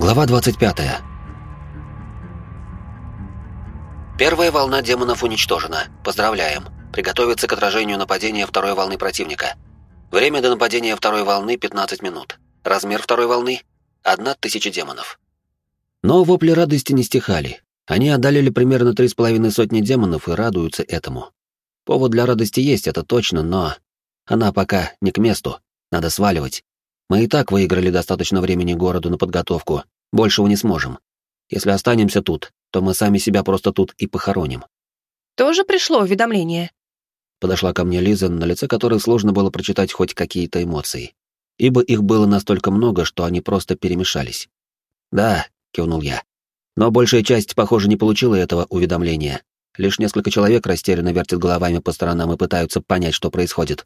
Глава 25. Первая волна демонов уничтожена. Поздравляем. Приготовиться к отражению нападения второй волны противника. Время до нападения второй волны 15 минут. Размер второй волны — 1000 демонов. Но вопли радости не стихали. Они одолели примерно три с половиной сотни демонов и радуются этому. Повод для радости есть, это точно, но... Она пока не к месту. Надо сваливать. Мы и так выиграли достаточно времени городу на подготовку, большего не сможем. Если останемся тут, то мы сами себя просто тут и похороним. Тоже пришло уведомление. Подошла ко мне Лиза, на лице которой сложно было прочитать хоть какие-то эмоции, ибо их было настолько много, что они просто перемешались. «Да», — кивнул я. Но большая часть, похоже, не получила этого уведомления. Лишь несколько человек растерянно вертят головами по сторонам и пытаются понять, что происходит.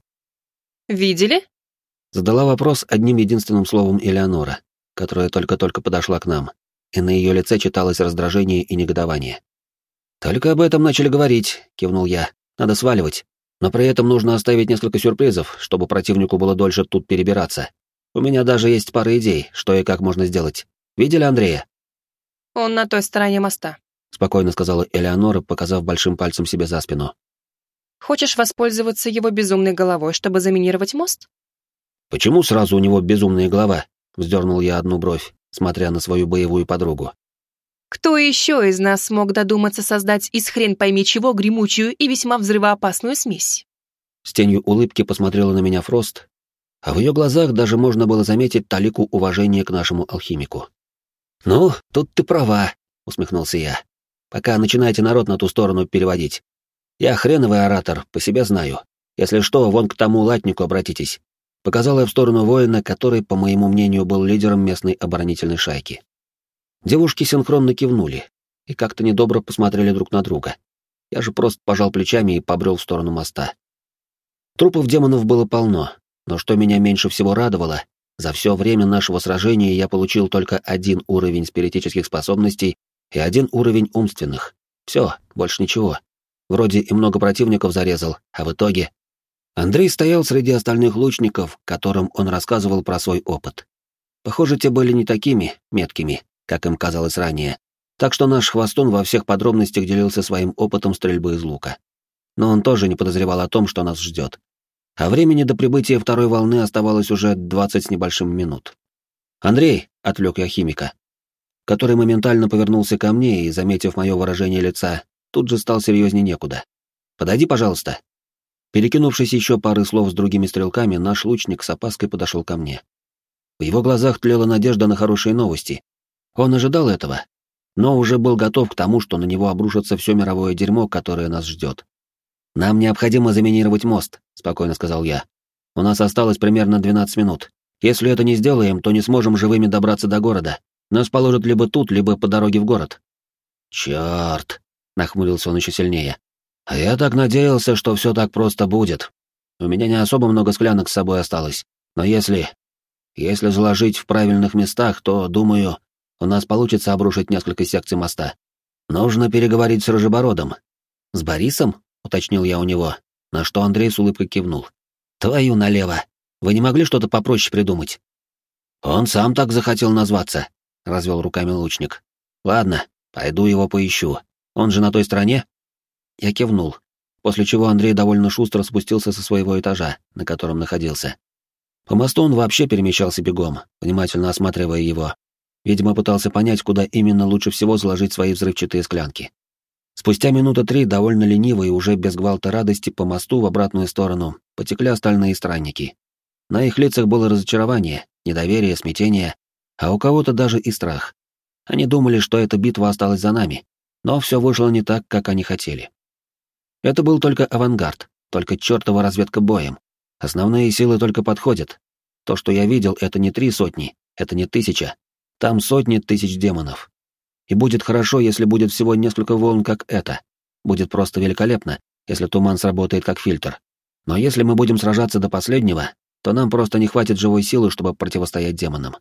«Видели?» Задала вопрос одним единственным словом Элеонора, которая только-только подошла к нам, и на ее лице читалось раздражение и негодование. «Только об этом начали говорить», — кивнул я. «Надо сваливать. Но при этом нужно оставить несколько сюрпризов, чтобы противнику было дольше тут перебираться. У меня даже есть пара идей, что и как можно сделать. Видели Андрея?» «Он на той стороне моста», — спокойно сказала Элеонора, показав большим пальцем себе за спину. «Хочешь воспользоваться его безумной головой, чтобы заминировать мост?» «Почему сразу у него безумная голова?» — вздернул я одну бровь, смотря на свою боевую подругу. «Кто еще из нас смог додуматься создать из хрен пойми чего гремучую и весьма взрывоопасную смесь?» С тенью улыбки посмотрела на меня Фрост, а в ее глазах даже можно было заметить талику уважения к нашему алхимику. «Ну, тут ты права», — усмехнулся я. «Пока начинайте народ на ту сторону переводить. Я хреновый оратор, по себе знаю. Если что, вон к тому латнику обратитесь. Показал я в сторону воина, который, по моему мнению, был лидером местной оборонительной шайки. Девушки синхронно кивнули и как-то недобро посмотрели друг на друга. Я же просто пожал плечами и побрел в сторону моста. Трупов демонов было полно, но что меня меньше всего радовало, за все время нашего сражения я получил только один уровень спиритических способностей и один уровень умственных. Все, больше ничего. Вроде и много противников зарезал, а в итоге Андрей стоял среди остальных лучников, которым он рассказывал про свой опыт. Похоже, те были не такими меткими, как им казалось ранее, так что наш хвостун во всех подробностях делился своим опытом стрельбы из лука. Но он тоже не подозревал о том, что нас ждет. А времени до прибытия второй волны оставалось уже двадцать с небольшим минут. «Андрей», — отвлек я химика, который моментально повернулся ко мне и, заметив мое выражение лица, тут же стал серьезнее некуда. «Подойди, пожалуйста». Перекинувшись еще пары слов с другими стрелками, наш лучник с опаской подошел ко мне. В его глазах тлела надежда на хорошие новости. Он ожидал этого, но уже был готов к тому, что на него обрушится все мировое дерьмо, которое нас ждет. «Нам необходимо заминировать мост», — спокойно сказал я. «У нас осталось примерно 12 минут. Если это не сделаем, то не сможем живыми добраться до города. Нас положат либо тут, либо по дороге в город». «Чёрт!» — нахмурился он еще сильнее. А я так надеялся, что все так просто будет. У меня не особо много склянок с собой осталось, но если... Если заложить в правильных местах, то, думаю, у нас получится обрушить несколько секций моста. Нужно переговорить с Рыжебородом. С Борисом? — уточнил я у него, на что Андрей с улыбкой кивнул. «Твою налево! Вы не могли что-то попроще придумать?» «Он сам так захотел назваться», — развел руками лучник. «Ладно, пойду его поищу. Он же на той стороне?» Я кивнул, после чего Андрей довольно шустро спустился со своего этажа, на котором находился. По мосту он вообще перемещался бегом, внимательно осматривая его. Видимо, пытался понять, куда именно лучше всего заложить свои взрывчатые склянки. Спустя минуты три, довольно лениво и уже без гвалта радости, по мосту в обратную сторону потекли остальные странники. На их лицах было разочарование, недоверие, смятение, а у кого-то даже и страх. Они думали, что эта битва осталась за нами, но все вышло не так, как они хотели. Это был только авангард, только чертова разведка боем. Основные силы только подходят. То, что я видел, это не три сотни, это не тысяча. Там сотни тысяч демонов. И будет хорошо, если будет всего несколько волн, как это. Будет просто великолепно, если туман сработает как фильтр. Но если мы будем сражаться до последнего, то нам просто не хватит живой силы, чтобы противостоять демонам.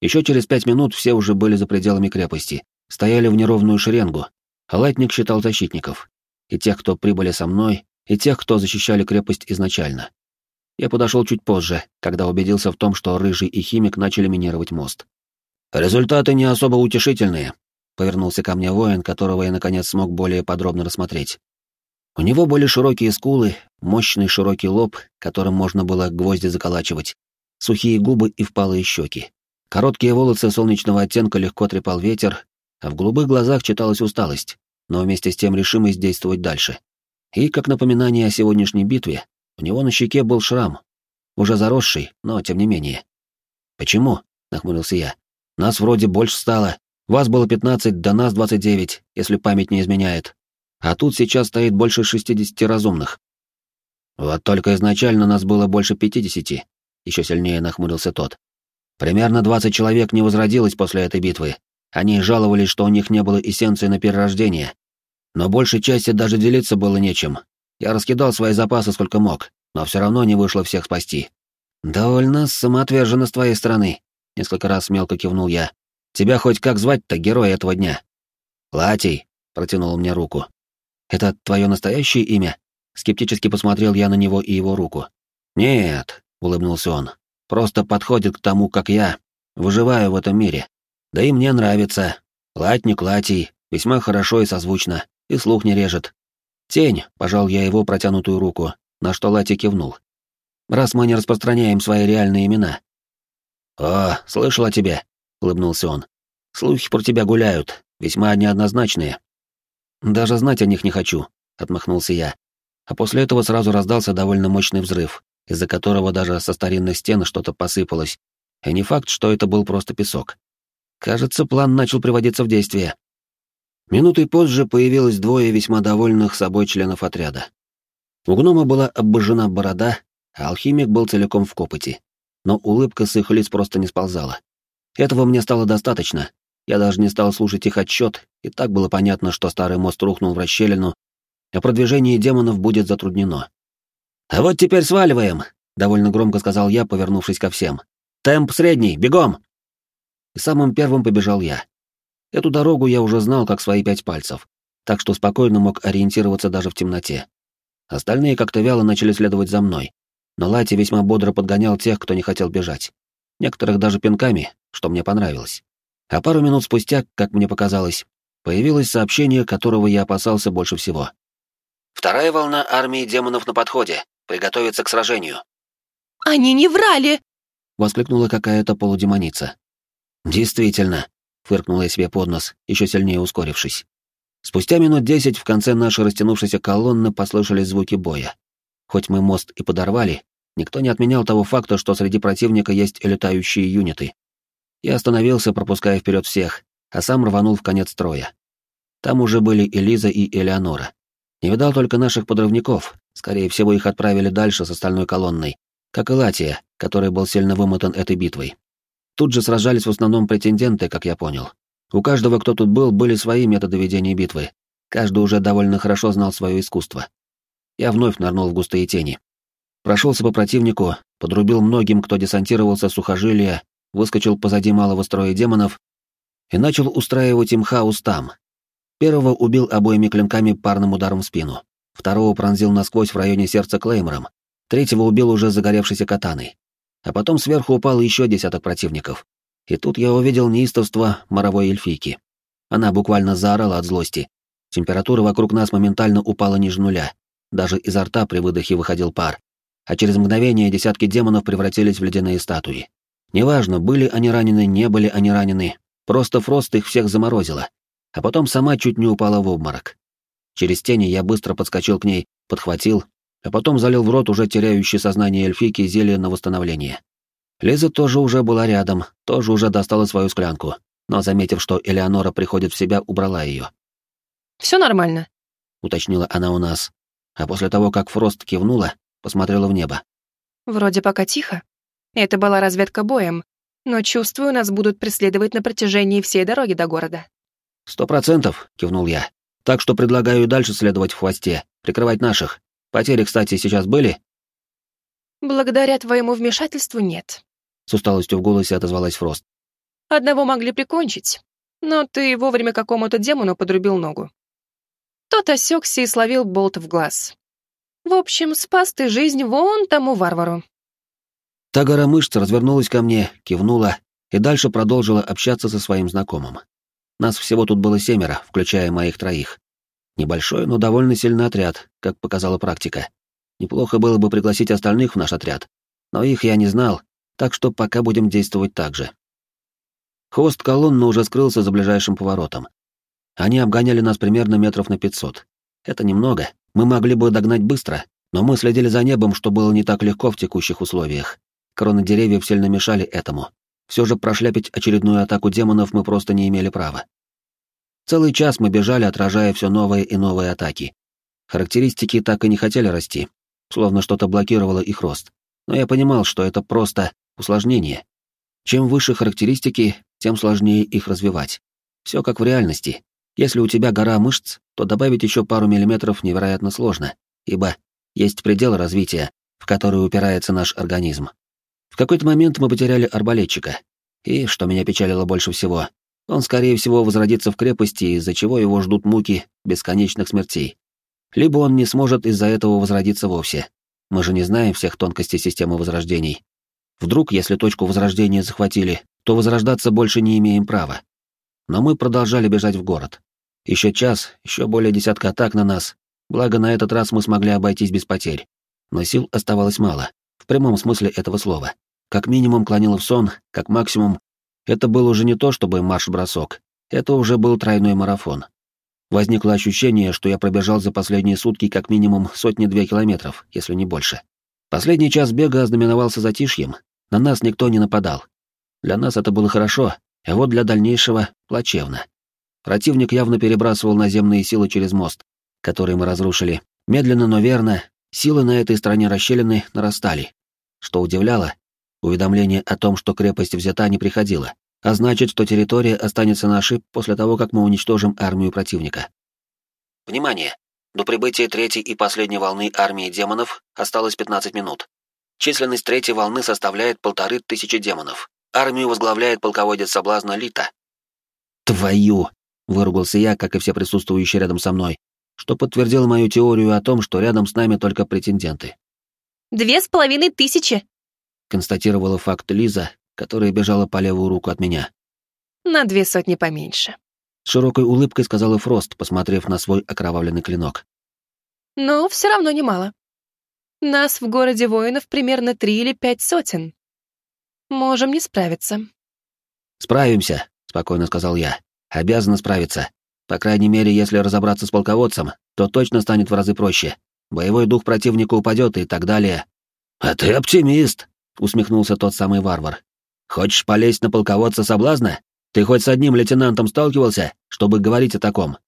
Еще через пять минут все уже были за пределами крепости, стояли в неровную шеренгу, а латник считал защитников и тех, кто прибыли со мной, и тех, кто защищали крепость изначально. Я подошел чуть позже, когда убедился в том, что Рыжий и Химик начали минировать мост. «Результаты не особо утешительные», — повернулся ко мне воин, которого я, наконец, смог более подробно рассмотреть. У него были широкие скулы, мощный широкий лоб, которым можно было гвозди заколачивать, сухие губы и впалые щеки. Короткие волосы солнечного оттенка легко трепал ветер, а в голубых глазах читалась усталость, но вместе с тем решимость действовать дальше. И, как напоминание о сегодняшней битве, у него на щеке был шрам, уже заросший, но тем не менее. «Почему?» — нахмурился я. «Нас вроде больше стало. Вас было пятнадцать, до нас двадцать девять, если память не изменяет. А тут сейчас стоит больше шестидесяти разумных. Вот только изначально нас было больше пятидесяти, еще сильнее нахмурился тот. Примерно двадцать человек не возродилось после этой битвы. Они жаловались, что у них не было эссенции на перерождение. Но большей части даже делиться было нечем. Я раскидал свои запасы сколько мог, но все равно не вышло всех спасти. «Довольно самоотверженно с твоей стороны», — несколько раз мелко кивнул я. «Тебя хоть как звать-то, герой этого дня?» «Латий», — протянул мне руку. «Это твое настоящее имя?» Скептически посмотрел я на него и его руку. «Нет», — улыбнулся он, — «просто подходит к тому, как я. Выживаю в этом мире. Да и мне нравится. Латник Латий, весьма хорошо и созвучно, и слух не режет. Тень», — пожал я его протянутую руку, на что Лати кивнул. «Раз мы не распространяем свои реальные имена». «О, слышал о тебе», — улыбнулся он. «Слухи про тебя гуляют, весьма неоднозначные. «Даже знать о них не хочу», — отмахнулся я. А после этого сразу раздался довольно мощный взрыв, из-за которого даже со старинных стен что-то посыпалось. И не факт, что это был просто песок. Кажется, план начал приводиться в действие. Минутой позже появилось двое весьма довольных собой членов отряда. У гнома была обожжена борода, а алхимик был целиком в копоти. Но улыбка с их лиц просто не сползала. Этого мне стало достаточно, я даже не стал слушать их отчет, и так было понятно, что старый мост рухнул в расщелину, а продвижение демонов будет затруднено. «А вот теперь сваливаем!» — довольно громко сказал я, повернувшись ко всем. «Темп средний, бегом!» И самым первым побежал я. Эту дорогу я уже знал, как свои пять пальцев, так что спокойно мог ориентироваться даже в темноте. Остальные как-то вяло начали следовать за мной, но Лати весьма бодро подгонял тех, кто не хотел бежать. Некоторых даже пинками, что мне понравилось. А пару минут спустя, как мне показалось, появилось сообщение, которого я опасался больше всего. «Вторая волна армии демонов на подходе. Приготовиться к сражению». «Они не врали!» — воскликнула какая-то полудемоница. «Действительно», — фыркнула я себе под нос, еще сильнее ускорившись. Спустя минут десять в конце нашей растянувшейся колонны послышались звуки боя. Хоть мы мост и подорвали, никто не отменял того факта, что среди противника есть летающие юниты. Я остановился, пропуская вперед всех, а сам рванул в конец строя. Там уже были Элиза и Элеонора. Не видал только наших подрывников, скорее всего, их отправили дальше с остальной колонной, как и Латия, который был сильно вымотан этой битвой. Тут же сражались в основном претенденты, как я понял. У каждого, кто тут был, были свои методы ведения битвы. Каждый уже довольно хорошо знал свое искусство. Я вновь нырнул в густые тени. Прошелся по противнику, подрубил многим, кто десантировался сухожилия выскочил позади малого строя демонов и начал устраивать им хаос там. Первого убил обоими клинками парным ударом в спину, второго пронзил насквозь в районе сердца клеймором, третьего убил уже загоревшейся катаной. А потом сверху упал еще десяток противников. И тут я увидел неистовство моровой эльфийки. Она буквально заорала от злости. Температура вокруг нас моментально упала ниже нуля. Даже изо рта при выдохе выходил пар. А через мгновение десятки демонов превратились в ледяные статуи. Неважно, были они ранены, не были они ранены, просто Фрост их всех заморозила, а потом сама чуть не упала в обморок. Через тени я быстро подскочил к ней, подхватил, а потом залил в рот уже теряющий сознание эльфийки зелье на восстановление. Лиза тоже уже была рядом, тоже уже достала свою склянку, но, заметив, что Элеонора приходит в себя, убрала ее. «Все нормально», — уточнила она у нас, а после того, как Фрост кивнула, посмотрела в небо. «Вроде пока тихо». Это была разведка боем, но, чувствую, нас будут преследовать на протяжении всей дороги до города. «Сто процентов», — кивнул я. «Так что предлагаю дальше следовать в хвосте, прикрывать наших. Потери, кстати, сейчас были?» «Благодаря твоему вмешательству нет», — с усталостью в голосе отозвалась Фрост. «Одного могли прикончить, но ты вовремя какому-то демону подрубил ногу. Тот осекся и словил болт в глаз. В общем, спас ты жизнь вон тому варвару. Та гора мышц развернулась ко мне, кивнула и дальше продолжила общаться со своим знакомым. Нас всего тут было семеро, включая моих троих. Небольшой, но довольно сильный отряд, как показала практика. Неплохо было бы пригласить остальных в наш отряд, но их я не знал, так что пока будем действовать так же. Хвост колонны уже скрылся за ближайшим поворотом. Они обгоняли нас примерно метров на пятьсот. Это немного, мы могли бы догнать быстро, но мы следили за небом, что было не так легко в текущих условиях. Кроны деревьев сильно мешали этому. Все же прошляпить очередную атаку демонов мы просто не имели права. Целый час мы бежали, отражая все новые и новые атаки. Характеристики так и не хотели расти, словно что-то блокировало их рост. Но я понимал, что это просто усложнение. Чем выше характеристики, тем сложнее их развивать. Все как в реальности. Если у тебя гора мышц, то добавить еще пару миллиметров невероятно сложно, ибо есть предел развития, в который упирается наш организм. В какой-то момент мы потеряли арбалетчика. И, что меня печалило больше всего, он, скорее всего, возродится в крепости, из-за чего его ждут муки бесконечных смертей. Либо он не сможет из-за этого возродиться вовсе. Мы же не знаем всех тонкостей системы возрождений. Вдруг, если точку возрождения захватили, то возрождаться больше не имеем права. Но мы продолжали бежать в город. Еще час, еще более десятка атак на нас. Благо, на этот раз мы смогли обойтись без потерь. Но сил оставалось мало, в прямом смысле этого слова. Как минимум клонило в сон, как максимум. Это был уже не то чтобы марш-бросок, это уже был тройной марафон. Возникло ощущение, что я пробежал за последние сутки как минимум сотни-две километров, если не больше. Последний час бега ознаменовался затишьем, на нас никто не нападал. Для нас это было хорошо, а вот для дальнейшего — плачевно. Противник явно перебрасывал наземные силы через мост, который мы разрушили. Медленно, но верно, силы на этой стороне расщелины нарастали. Что удивляло, уведомление о том, что крепость взята, не приходило а значит, что территория останется нашей после того, как мы уничтожим армию противника. Внимание! До прибытия третьей и последней волны армии демонов осталось 15 минут. Численность третьей волны составляет полторы тысячи демонов. Армию возглавляет полководец соблазна Лита. «Твою!» — выругался я, как и все присутствующие рядом со мной, что подтвердило мою теорию о том, что рядом с нами только претенденты. «Две с половиной тысячи!» — констатировала факт Лиза, которая бежала по левую руку от меня. «На две сотни поменьше», — широкой улыбкой сказала Фрост, посмотрев на свой окровавленный клинок. «Но все равно немало. Нас в городе воинов примерно три или пять сотен. Можем не справиться». «Справимся», — спокойно сказал я. «Обязаны справиться. По крайней мере, если разобраться с полководцем, то точно станет в разы проще. Боевой дух противника упадет и так далее». «А ты оптимист», — усмехнулся тот самый варвар. Хочешь полезть на полководца соблазна? Ты хоть с одним лейтенантом сталкивался, чтобы говорить о таком?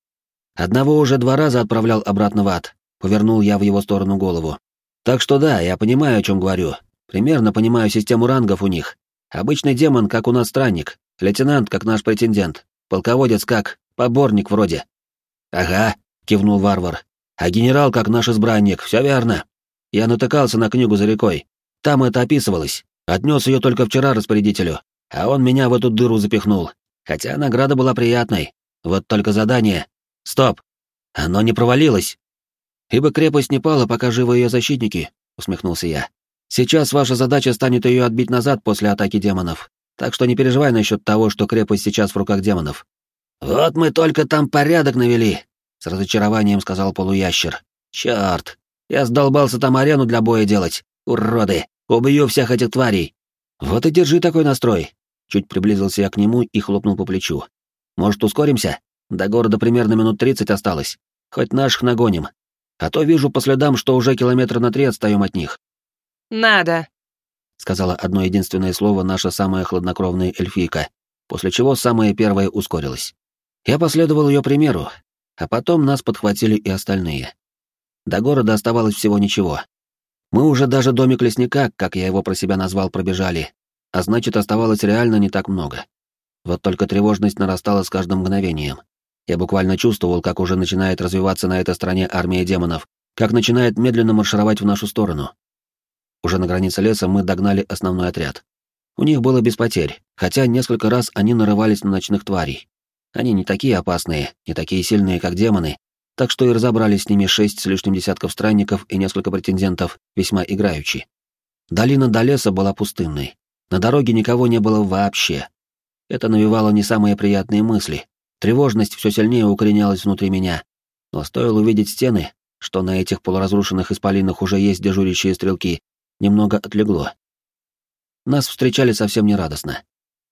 Одного уже два раза отправлял обратно в ад. Повернул я в его сторону голову. Так что да, я понимаю, о чем говорю. Примерно понимаю систему рангов у них. Обычный демон, как у нас странник, лейтенант, как наш претендент, полководец, как поборник вроде. Ага, кивнул варвар. А генерал, как наш избранник, все верно. Я натыкался на книгу за рекой. Там это описывалось. Отнес ее только вчера распорядителю, а он меня в эту дыру запихнул. Хотя награда была приятной. Вот только задание... Стоп! Оно не провалилось. Ибо крепость не пала, пока живы ее защитники, усмехнулся я. Сейчас ваша задача станет ее отбить назад после атаки демонов. Так что не переживай насчет того, что крепость сейчас в руках демонов. Вот мы только там порядок навели, с разочарованием сказал полуящер. Черт, я сдолбался там арену для боя делать. Уроды! Убью всех этих тварей. Вот и держи такой настрой. Чуть приблизился я к нему и хлопнул по плечу. Может, ускоримся? До города примерно минут тридцать осталось. Хоть наших нагоним. А то вижу по следам, что уже километра на три отстаем от них. Надо, сказала одно единственное слово наша самая хладнокровная эльфийка, после чего самая первая ускорилась. Я последовал ее примеру, а потом нас подхватили и остальные. До города оставалось всего ничего, мы уже даже домик лесника, как я его про себя назвал, пробежали, а значит, оставалось реально не так много. Вот только тревожность нарастала с каждым мгновением. Я буквально чувствовал, как уже начинает развиваться на этой стороне армия демонов, как начинает медленно маршировать в нашу сторону. Уже на границе леса мы догнали основной отряд. У них было без потерь, хотя несколько раз они нарывались на ночных тварей. Они не такие опасные, не такие сильные, как демоны, так что и разобрались с ними шесть с лишним десятков странников и несколько претендентов, весьма играючи. Долина до леса была пустынной. На дороге никого не было вообще, Это навевало не самые приятные мысли. Тревожность все сильнее укоренялась внутри меня. Но стоило увидеть стены, что на этих полуразрушенных исполинах уже есть дежурящие стрелки, немного отлегло. Нас встречали совсем нерадостно.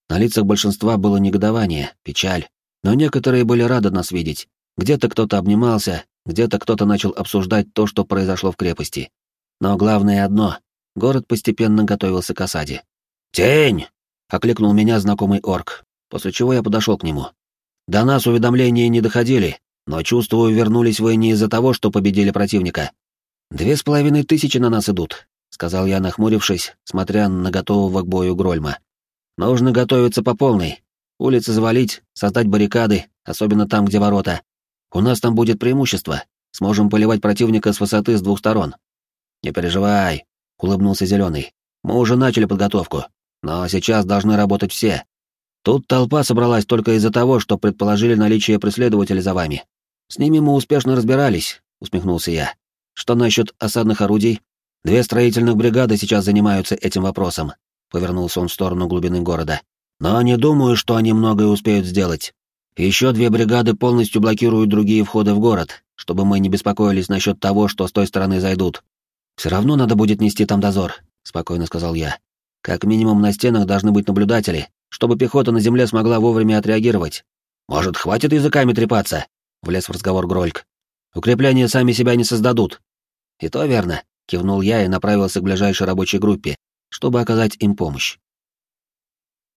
На лицах большинства было негодование, печаль, но некоторые были рады нас видеть. Где-то кто-то обнимался, где-то кто-то начал обсуждать то, что произошло в крепости. Но главное одно — город постепенно готовился к осаде. «Тень!» — окликнул меня знакомый орк, после чего я подошел к нему. «До нас уведомления не доходили, но, чувствую, вернулись вы не из-за того, что победили противника. Две с половиной тысячи на нас идут, сказал я, нахмурившись, смотря на готового к бою Грольма. Нужно готовиться по полной. Улицы завалить, создать баррикады, особенно там, где ворота. У нас там будет преимущество. Сможем поливать противника с высоты с двух сторон. Не переживай, улыбнулся Зеленый. Мы уже начали подготовку, но сейчас должны работать все. Тут толпа собралась только из-за того, что предположили наличие преследователя за вами. С ними мы успешно разбирались, усмехнулся я. Что насчет осадных орудий? Две строительных бригады сейчас занимаются этим вопросом. Повернулся он в сторону глубины города. Но не думаю, что они многое успеют сделать. Еще две бригады полностью блокируют другие входы в город, чтобы мы не беспокоились насчет того, что с той стороны зайдут. Все равно надо будет нести там дозор, спокойно сказал я. Как минимум на стенах должны быть наблюдатели, чтобы пехота на земле смогла вовремя отреагировать. Может, хватит языками трепаться? Влез в разговор Грольк. Укрепления сами себя не создадут. И то верно, кивнул я и направился к ближайшей рабочей группе, чтобы оказать им помощь.